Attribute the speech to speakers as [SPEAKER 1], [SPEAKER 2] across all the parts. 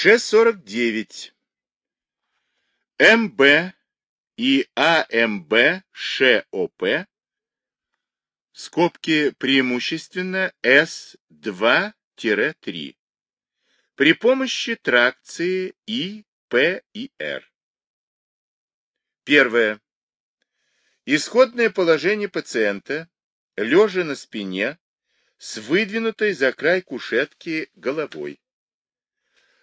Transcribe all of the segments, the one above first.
[SPEAKER 1] Ш-49. МБ и АМБ ШОП скобки преимущественно С2-3 при помощи тракции И, П и Р. Первое. Исходное положение пациента, лежа на спине, с выдвинутой за край кушетки головой.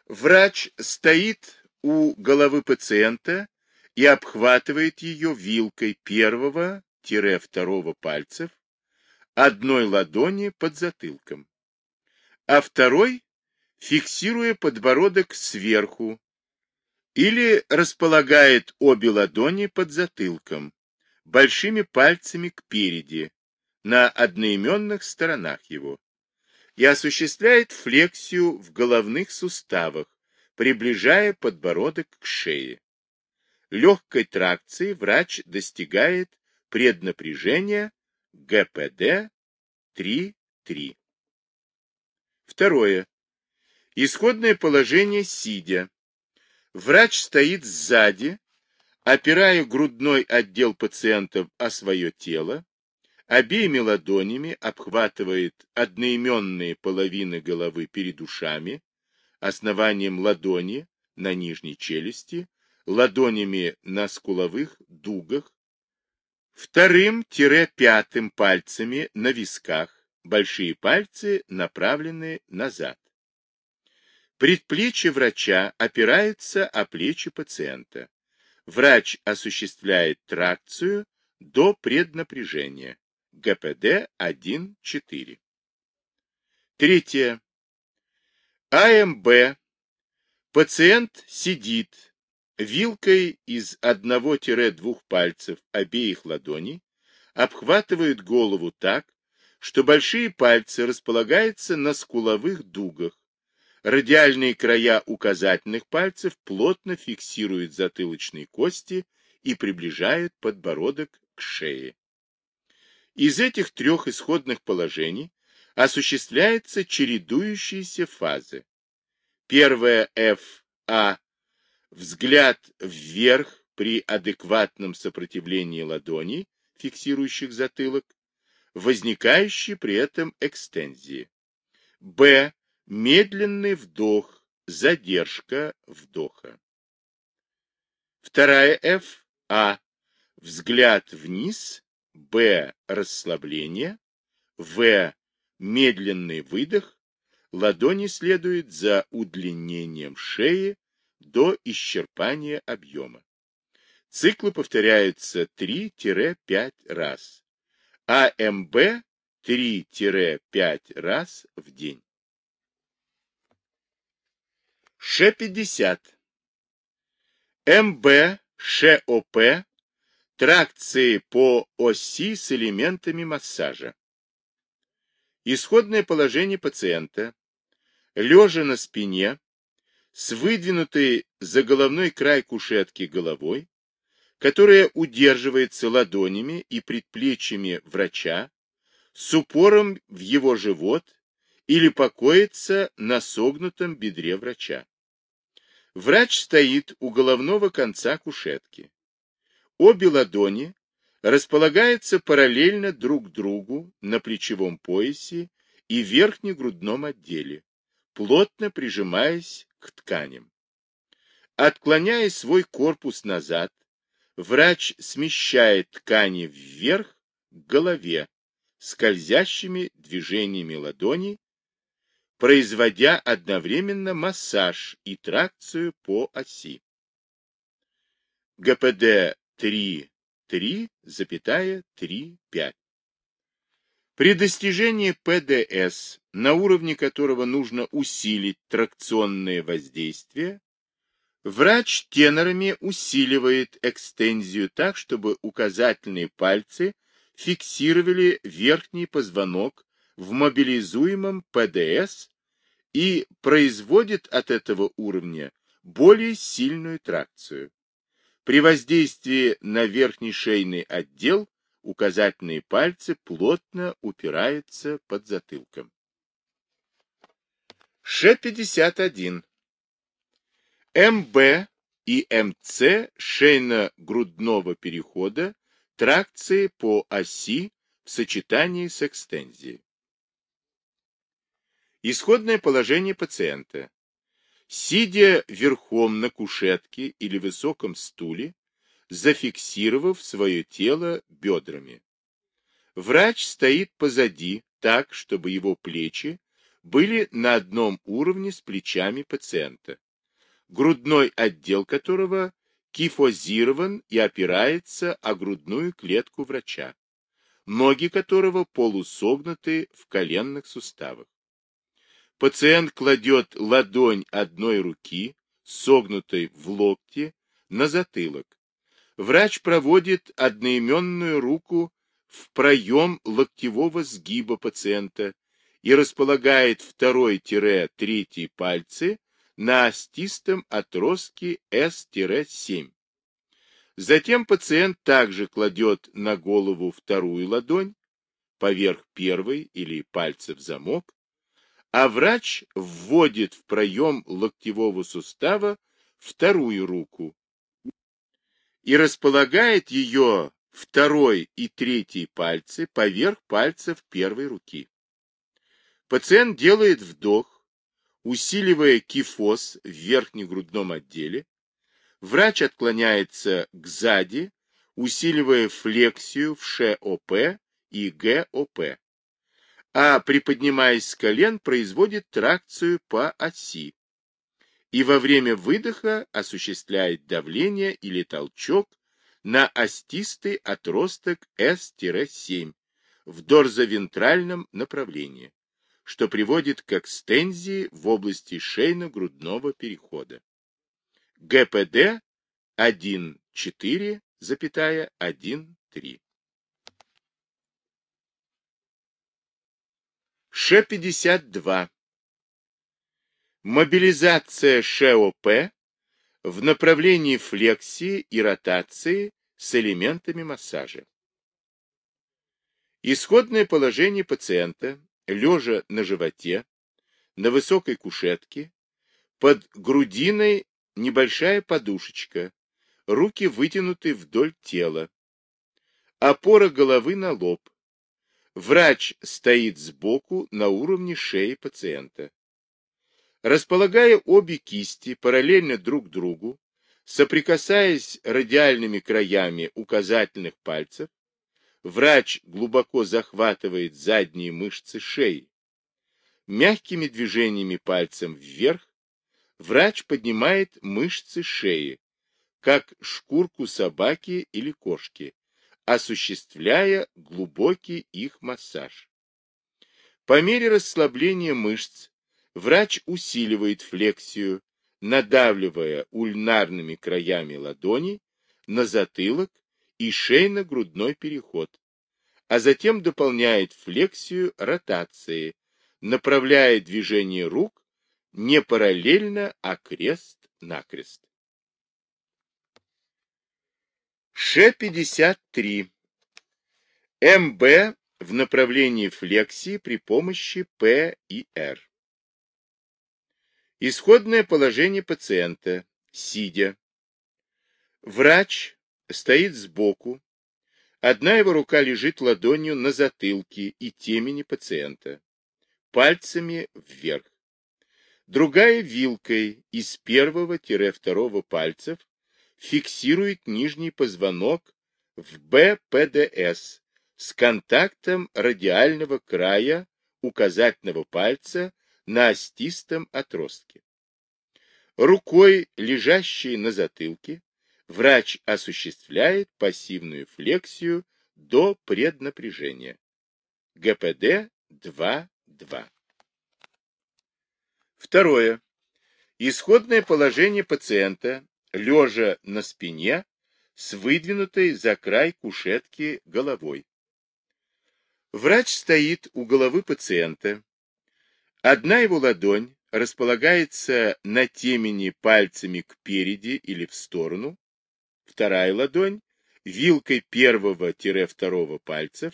[SPEAKER 1] Врач стоит у головы пациента и обхватывает ее вилкой первого-второго пальцев, одной ладони под затылком, а второй фиксируя подбородок сверху или располагает обе ладони под затылком, большими пальцами кпереди, на одноименных сторонах его и осуществляет флексию в головных суставах, приближая подбородок к шее. Легкой тракции врач достигает преднапряжения ГПД 3-3. Второе. Исходное положение сидя. Врач стоит сзади, опирая грудной отдел пациента о свое тело, обеими ладонями обхватывает одноименные половины головы перед ушами, основанием ладони на нижней челюсти, ладонями на скуловых дугах, вторым-пятым пальцами на висках, большие пальцы направлены назад. Предплечье врача опирается о плечи пациента. Врач осуществляет тракцию до преднапряжения. ГПД 1.4. Третье. АМБ. Пациент сидит, вилкой из одного-двух пальцев обеих ладоней, обхватывает голову так, что большие пальцы располагаются на скуловых дугах, радиальные края указательных пальцев плотно фиксируют затылочные кости и приближают подбородок к шее. Из этих трех исходных положений осуществляются чередующиеся фазы. Первая F, А, взгляд вверх при адекватном сопротивлении ладоней, фиксирующих затылок, возникающей при этом экстензии. Б, медленный вдох, задержка вдоха. Вторая F, А, взгляд вниз, Б. Расслабление. В. Медленный выдох. Ладони следует за удлинением шеи до исчерпания объема. Циклы повторяются 3-5 раз. АМБ 3-5 раз в день. Ш-50. МБ, ШОП Тракции по оси с элементами массажа. Исходное положение пациента, лежа на спине, с выдвинутой за головной край кушетки головой, которая удерживается ладонями и предплечьями врача, с упором в его живот или покоится на согнутом бедре врача. Врач стоит у головного конца кушетки. Обе ладони располагаются параллельно друг другу на плечевом поясе и верхнегрудном отделе, плотно прижимаясь к тканям. Отклоняя свой корпус назад, врач смещает ткани вверх к голове скользящими движениями ладони, производя одновременно массаж и тракцию по оси. ГПД 3, 3, запятая 3, 5. При достижении ПДС, на уровне которого нужно усилить тракционное воздействие, врач тенорами усиливает экстензию так, чтобы указательные пальцы фиксировали верхний позвонок в мобилизуемом ПДС и производит от этого уровня более сильную тракцию. При воздействии на верхний шейный отдел указательные пальцы плотно упираются под затылком. Ш-51. МБ и МЦ шейно-грудного перехода тракции по оси в сочетании с экстензией. Исходное положение пациента. Сидя верхом на кушетке или высоком стуле, зафиксировав свое тело бедрами. Врач стоит позади, так, чтобы его плечи были на одном уровне с плечами пациента, грудной отдел которого кифозирован и опирается о грудную клетку врача, ноги которого полусогнуты в коленных суставах. Пациент кладет ладонь одной руки, согнутой в локте, на затылок. Врач проводит одноименную руку в проем локтевого сгиба пациента и располагает второй-третий пальцы на остистом отростке S-7. Затем пациент также кладет на голову вторую ладонь, поверх первой или пальца в замок, а врач вводит в проем локтевого сустава вторую руку и располагает ее второй и третий пальцы поверх пальцев первой руки. Пациент делает вдох, усиливая кифоз в верхнегрудном отделе. Врач отклоняется к сзади, усиливая флексию в ШОП и ГОП. А приподнимаясь с колен, производит тракцию по оси. И во время выдоха осуществляет давление или толчок на остистый отросток S-7 в дорзовентральном направлении что приводит к экстензии в области шейно-грудного перехода. ГПД 1,4,1,3. Ш-52. Мобилизация ШОП в направлении флексии и ротации с элементами массажа. Исходное положение пациента лежа на животе, на высокой кушетке, под грудиной небольшая подушечка, руки вытянуты вдоль тела, опора головы на лоб. Врач стоит сбоку на уровне шеи пациента. Располагая обе кисти параллельно друг другу, соприкасаясь радиальными краями указательных пальцев, Врач глубоко захватывает задние мышцы шеи. Мягкими движениями пальцем вверх врач поднимает мышцы шеи, как шкурку собаки или кошки, осуществляя глубокий их массаж. По мере расслабления мышц врач усиливает флексию, надавливая ульнарными краями ладони на затылок и шейно-грудной переход, а затем дополняет флексию ротации, направляя движение рук не параллельно, а крест-накрест. Ш-53. МБ в направлении флексии при помощи П и Р. Исходное положение пациента, сидя. Врач стоит сбоку, одна его рука лежит ладонью на затылке и темени пациента, пальцами вверх. Другая вилкой из первого-второго пальцев фиксирует нижний позвонок в БПДС с контактом радиального края указательного пальца на остистом отростке. Рукой, лежащей на затылке, врач осуществляет пассивную флексию до преднапряжения. ГПД 2.2. Второе. Исходное положение пациента, лежа на спине, с выдвинутой за край кушетки головой. Врач стоит у головы пациента. Одна его ладонь располагается на темени пальцами кпереди или в сторону, Вторая ладонь вилкой первого-второго пальцев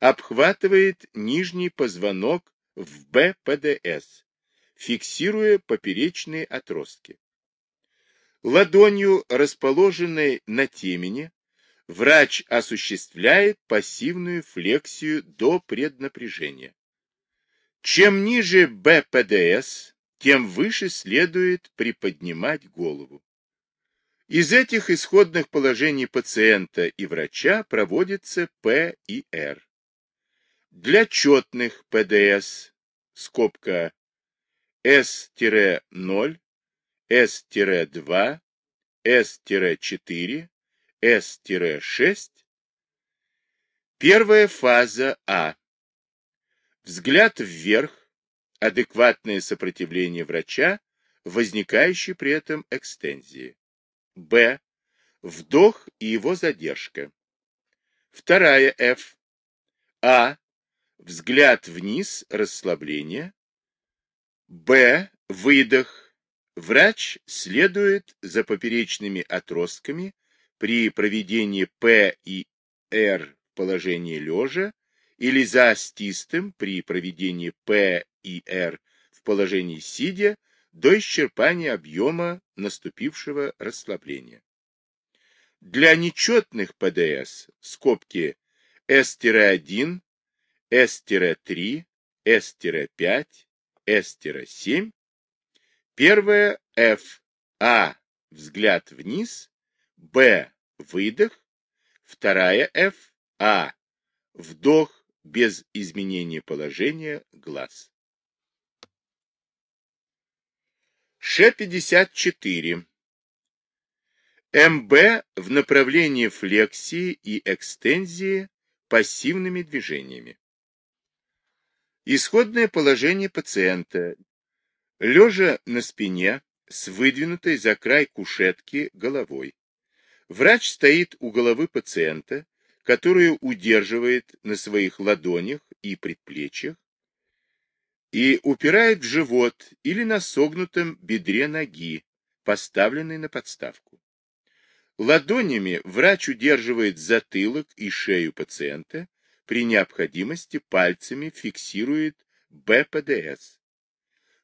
[SPEAKER 1] обхватывает нижний позвонок в БПДС, фиксируя поперечные отростки. Ладонью, расположенной на темени, врач осуществляет пассивную флексию до преднапряжения. Чем ниже БПДС, тем выше следует приподнимать голову. Из этих исходных положений пациента и врача проводится П и Р. Для четных ПДС, скобка S-0, S-2, S-4, S-6, первая фаза А. Взгляд вверх, адекватное сопротивление врача, возникающей при этом экстензии. Б. Вдох и его задержка. Вторая F. А. Взгляд вниз, расслабление. Б. Выдох. Врач следует за поперечными отростками при проведении П и Р в положении лежа или за остистым при проведении П и Р в положении сидя до исчерпания объема наступившего расслабления. Для нечетных ПДС скобки S-1, S-3, S-5, S-7, первое F, А, взгляд вниз, Б, выдох, вторая F, А, вдох без изменения положения глаз. Ш-54. МБ в направлении флексии и экстензии пассивными движениями. Исходное положение пациента. Лежа на спине с выдвинутой за край кушетки головой. Врач стоит у головы пациента, которую удерживает на своих ладонях и предплечьях, и упирает в живот или на согнутом бедре ноги, поставленной на подставку. Ладонями врач удерживает затылок и шею пациента, при необходимости пальцами фиксирует БПДС.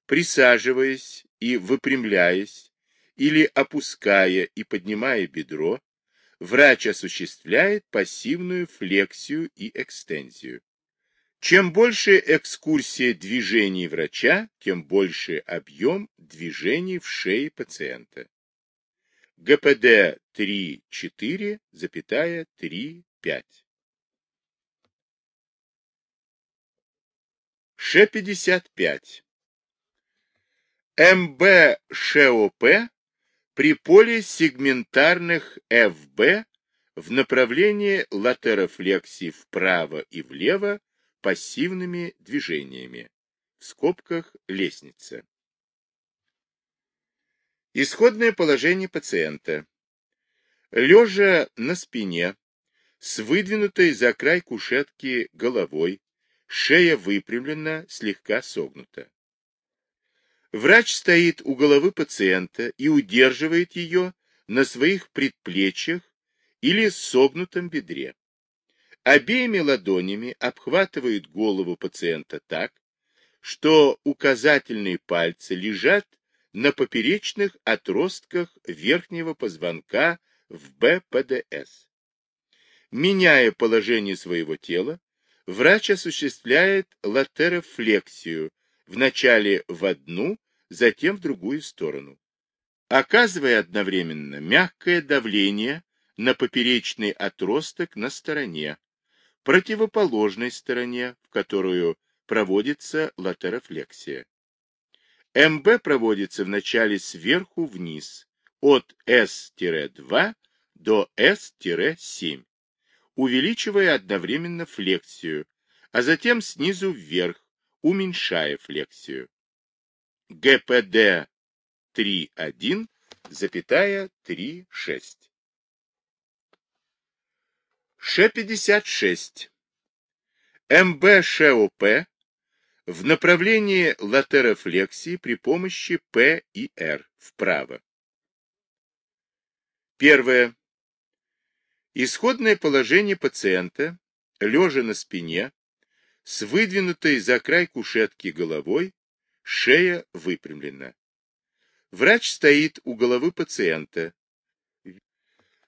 [SPEAKER 1] Присаживаясь и выпрямляясь, или опуская и поднимая бедро, врач осуществляет пассивную флексию и экстензию. Чем больше экскурсия движений врача, тем больше объем движений в шее пациента. ГПД 3,4, запятая 3,5. Ш-55. МБ ШОП при полисегментарных ФБ в направлении латерофлексии вправо и влево пассивными движениями. В скобках лестница. Исходное положение пациента. Лежа на спине, с выдвинутой за край кушетки головой, шея выпрямлена, слегка согнута. Врач стоит у головы пациента и удерживает ее на своих предплечьях или согнутом бедре обеими ладонями обхватывает голову пациента так, что указательные пальцы лежат на поперечных отростках верхнего позвонка в БПДС. Меняя положение своего тела, врач осуществляет латерофлексию вначале в одну, затем в другую сторону, оказывая одновременно мягкое давление на поперечный отросток на стороне, противоположной стороне, в которую проводится латерофлексия. МБ проводится вначале сверху вниз, от S-2 до S-7, увеличивая одновременно флексию, а затем снизу вверх, уменьшая флексию. ГПД 3.1, запятая 3.6. Ш-56. МБ-ШОП в направлении латерофлексии при помощи П и Р вправо. Первое. Исходное положение пациента, лежа на спине, с выдвинутой за край кушетки головой, шея выпрямлена. Врач стоит у головы пациента.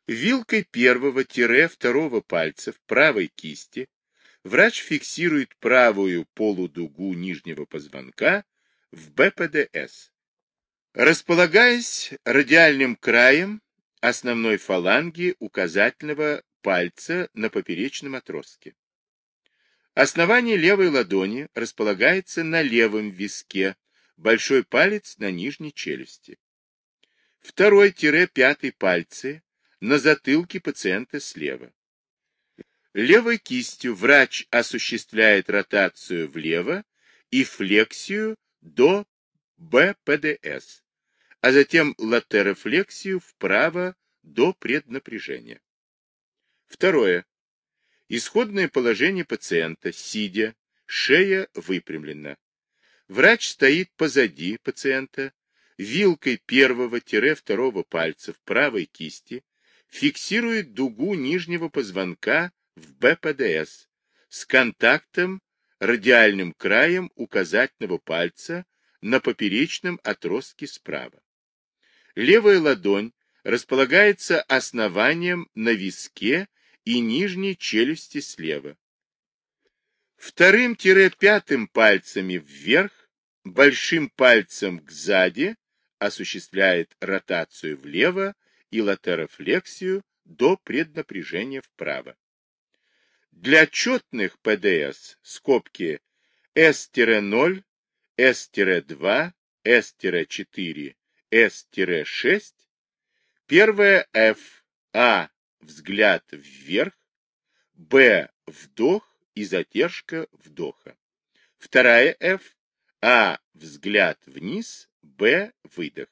[SPEAKER 1] Вилкой первого-второго пальцев правой кисти врач фиксирует правую полудугу нижнего позвонка в БПДС. Располагаясь радиальным краем основной фаланги указательного пальца на поперечном отростке. Основание левой ладони располагается на левом виске, большой палец на нижней челюсти. Второй-пятый пальцы на затылке пациента слева. Левой кистью врач осуществляет ротацию влево и флексию до БПДС, а затем латерофлексию вправо до преднапряжения. Второе. Исходное положение пациента, сидя, шея выпрямлена. Врач стоит позади пациента, вилкой первого-второго пальцев правой кисти фиксирует дугу нижнего позвонка в БПДС с контактом радиальным краем указательного пальца на поперечном отростке справа. Левая ладонь располагается основанием на виске и нижней челюсти слева. Вторым-пятым пальцами вверх, большим пальцем к сзади осуществляет ротацию влево и латерофлексию до преднапряжения вправо. Для четных ПДС скобки S-0, S-2, S-4, S-6, первое F, А, взгляд вверх, Б, вдох и затяжка вдоха. Вторая F, А, взгляд вниз, Б, выдох.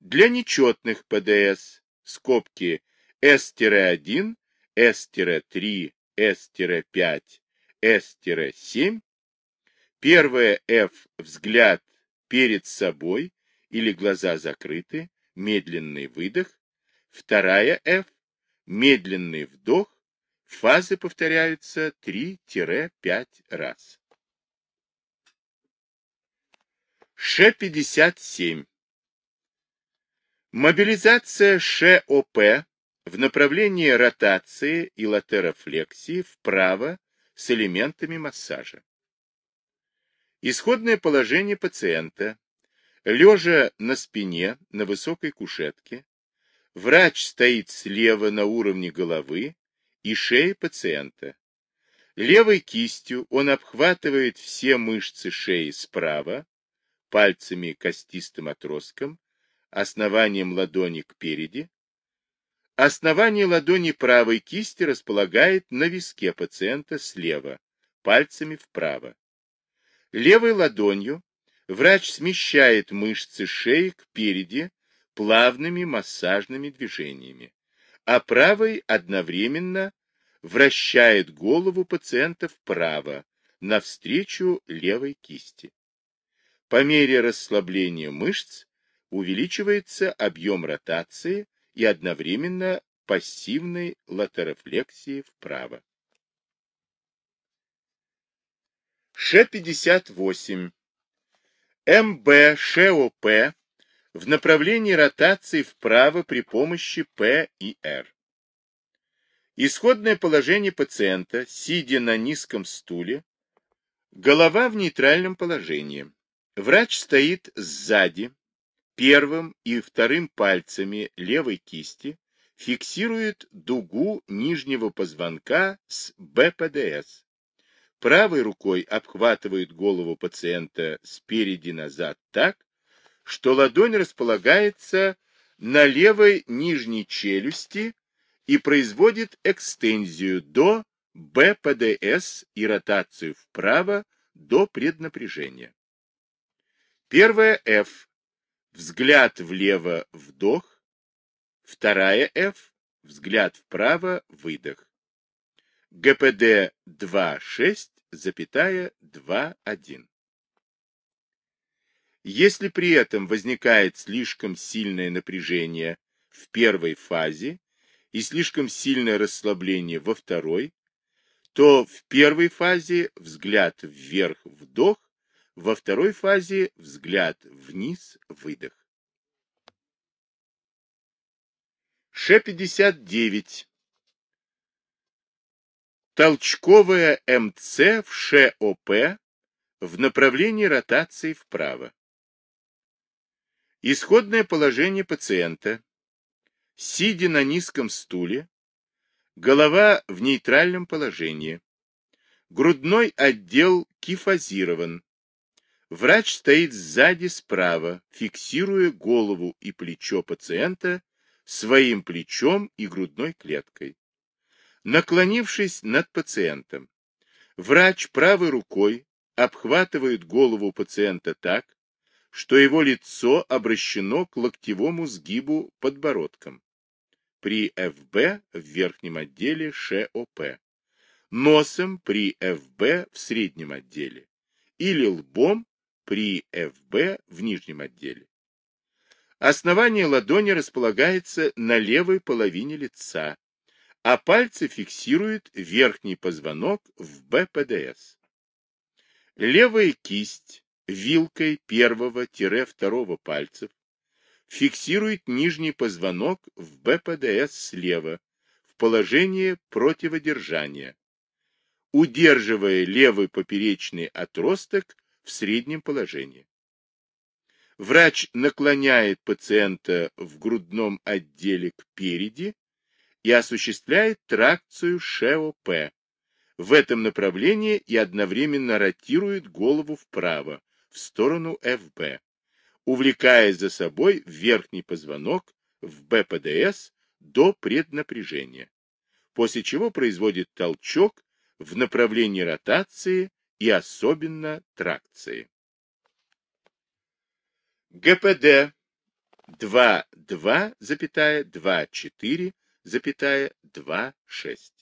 [SPEAKER 1] Для нечетных ПДС скобки S-1, S-3, S-5, S-7. Первое F – взгляд перед собой или глаза закрыты, медленный выдох. Вторая F – медленный вдох. Фазы повторяются 3-5 раз. Ш-57. Мобилизация ШОП в направлении ротации и латерофлексии вправо с элементами массажа. Исходное положение пациента. Лежа на спине на высокой кушетке, врач стоит слева на уровне головы и шеи пациента. Левой кистью он обхватывает все мышцы шеи справа, пальцами костистым отростком, основанием ладони к переди, Основание ладони правой кисти располагает на виске пациента слева, пальцами вправо. Левой ладонью врач смещает мышцы шеи к переди плавными массажными движениями, а правой одновременно вращает голову пациента вправо, навстречу левой кисти. По мере расслабления мышц увеличивается объем ротации и одновременно пассивной латерофлексии вправо. Ш-58. МБ ШОП в направлении ротации вправо при помощи П и Р. Исходное положение пациента, сидя на низком стуле, голова в нейтральном положении. Врач стоит сзади, Первым и вторым пальцами левой кисти фиксирует дугу нижнего позвонка с БПДС. Правой рукой обхватывает голову пациента спереди назад так, что ладонь располагается на левой нижней челюсти и производит экстензию до БПДС и ротацию вправо до преднапряжения. Первая F взгляд влево, вдох, вторая F, взгляд вправо, выдох. ГПД 2,6, запятая 2,1. Если при этом возникает слишком сильное напряжение в первой фазе и слишком сильное расслабление во второй, то в первой фазе взгляд вверх-вдох, во второй фазе взгляд вниз-выдох. Ше 59. Толчковая МЦ в ШОП в направлении ротации вправо. Исходное положение пациента. Сидя на низком стуле, голова в нейтральном положении. Грудной отдел кифазирован. Врач стоит сзади справа, фиксируя голову и плечо пациента своим плечом и грудной клеткой. Наклонившись над пациентом, врач правой рукой обхватывает голову пациента так, что его лицо обращено к локтевому сгибу подбородком. При ФБ в верхнем отделе ШОП, носом при ФБ в среднем отделе или лбом при ФБ в нижнем отделе. Основание ладони располагается на левой половине лица, а пальцы фиксируют верхний позвонок в БПДС. Левая кисть вилкой первого-второго пальцев фиксирует нижний позвонок в БПДС слева в положении противодержания, удерживая левый поперечный отросток в среднем положении. Врач наклоняет пациента в грудном отделе кпереди и осуществляет тракцию ШОП. В этом направлении и одновременно ротирует голову вправо, в сторону ФБ, увлекая за собой верхний позвонок в БПДС до преднапряжения, после чего производит толчок в направлении ротации и особенно тракции. ГПД 2.2,24,26.